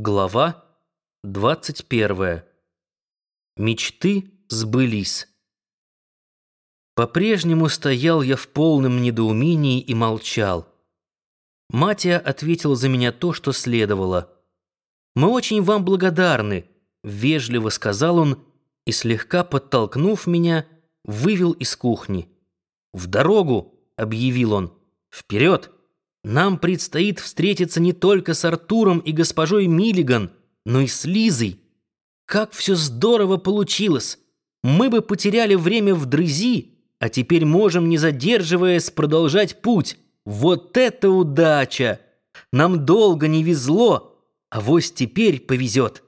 Глава 21. Мечты сбылись. По-прежнему стоял я в полном недоумении и молчал. Матия ответила за меня то, что следовало. «Мы очень вам благодарны», — вежливо сказал он и, слегка подтолкнув меня, вывел из кухни. «В дорогу!» — объявил он. «Вперед!» Нам предстоит встретиться не только с Артуром и госпожой Миллиган, но и с Лизой. Как все здорово получилось! Мы бы потеряли время в дрызи, а теперь можем, не задерживаясь, продолжать путь. Вот это удача! Нам долго не везло, а вось теперь повезет.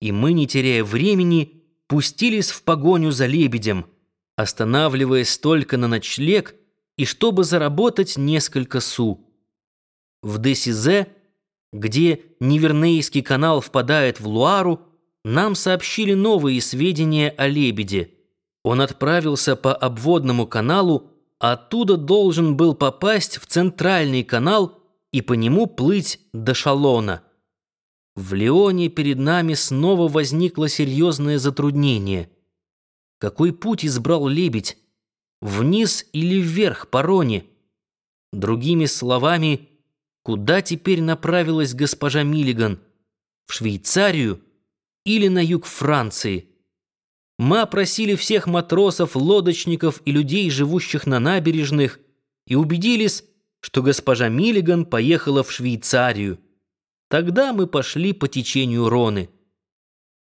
И мы, не теряя времени, пустились в погоню за лебедем, останавливаясь только на ночлег — и чтобы заработать несколько су. В Десизе, где Нивернейский канал впадает в Луару, нам сообщили новые сведения о лебеде. Он отправился по обводному каналу, а оттуда должен был попасть в центральный канал и по нему плыть до Шалона. В Леоне перед нами снова возникло серьезное затруднение. Какой путь избрал лебедь? Вниз или вверх по Роне. Другими словами, куда теперь направилась госпожа Миллиган? В Швейцарию или на юг Франции? Мы опросили всех матросов, лодочников и людей, живущих на набережных, и убедились, что госпожа Миллиган поехала в Швейцарию. Тогда мы пошли по течению Роны.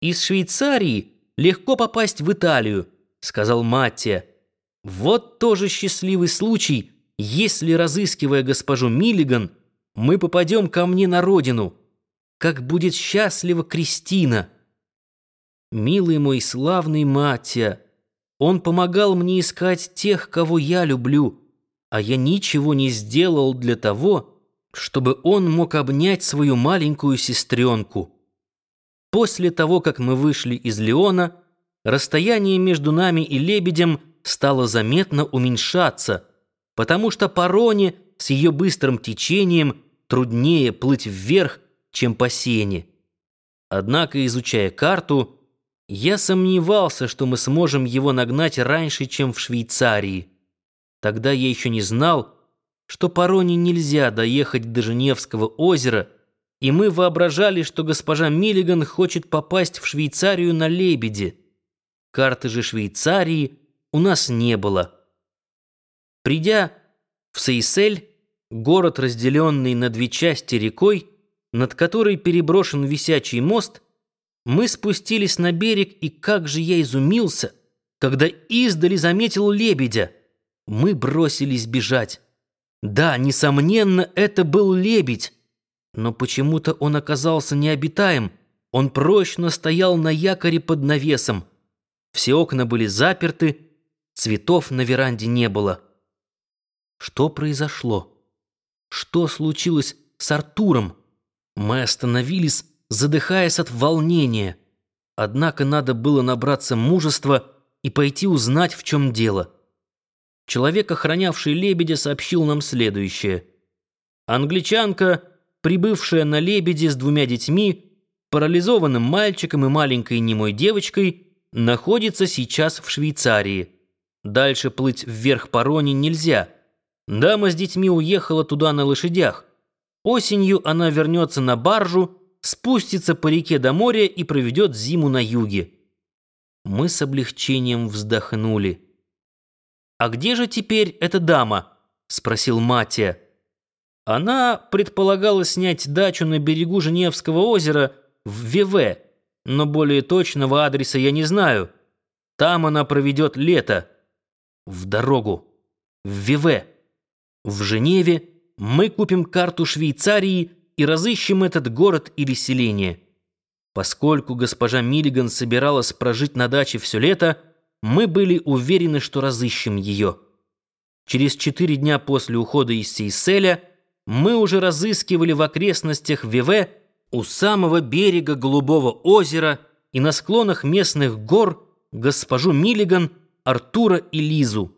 «Из Швейцарии легко попасть в Италию», — сказал Маттия. Вот тоже счастливый случай, если, разыскивая госпожу Миллиган, мы попадем ко мне на родину. Как будет счастлива Кристина! Милый мой славный Матья, он помогал мне искать тех, кого я люблю, а я ничего не сделал для того, чтобы он мог обнять свою маленькую сестренку. После того, как мы вышли из Леона, расстояние между нами и лебедем – стало заметно уменьшаться, потому что по Роне с ее быстрым течением труднее плыть вверх, чем по Сене. Однако, изучая карту, я сомневался, что мы сможем его нагнать раньше, чем в Швейцарии. Тогда я еще не знал, что по Роне нельзя доехать до Женевского озера, и мы воображали, что госпожа Миллиган хочет попасть в Швейцарию на лебеде. Карты же Швейцарии — у нас не было. Придя в Сейсель, город, разделенный на две части рекой, над которой переброшен висячий мост, мы спустились на берег, и как же я изумился, когда издали заметил лебедя. Мы бросились бежать. Да, несомненно, это был лебедь, но почему-то он оказался необитаем. Он прочно стоял на якоре под навесом. Все окна были заперты, Цветов на веранде не было. Что произошло? Что случилось с Артуром? Мы остановились, задыхаясь от волнения. Однако надо было набраться мужества и пойти узнать, в чем дело. Человек, охранявший лебедя, сообщил нам следующее. Англичанка, прибывшая на лебеде с двумя детьми, парализованным мальчиком и маленькой немой девочкой, находится сейчас в Швейцарии. Дальше плыть вверх по Роне нельзя. Дама с детьми уехала туда на лошадях. Осенью она вернется на баржу, спустится по реке до моря и проведет зиму на юге. Мы с облегчением вздохнули. «А где же теперь эта дама?» — спросил Матия. Она предполагала снять дачу на берегу Женевского озера в ВВ, но более точного адреса я не знаю. Там она проведет лето в дорогу, в Виве. В Женеве мы купим карту Швейцарии и разыщем этот город или селение. Поскольку госпожа Миллиган собиралась прожить на даче все лето, мы были уверены, что разыщем ее. Через четыре дня после ухода из Сейселя мы уже разыскивали в окрестностях Виве у самого берега Голубого озера и на склонах местных гор госпожу Миллиган – Артура и Лизу.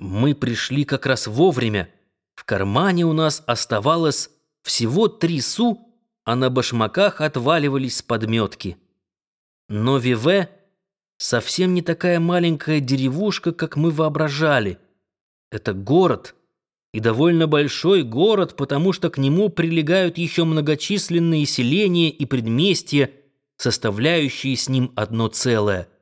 Мы пришли как раз вовремя. В кармане у нас оставалось всего три су, а на башмаках отваливались подметки. Но Виве совсем не такая маленькая деревушка, как мы воображали. Это город, и довольно большой город, потому что к нему прилегают еще многочисленные селения и предместья, составляющие с ним одно целое –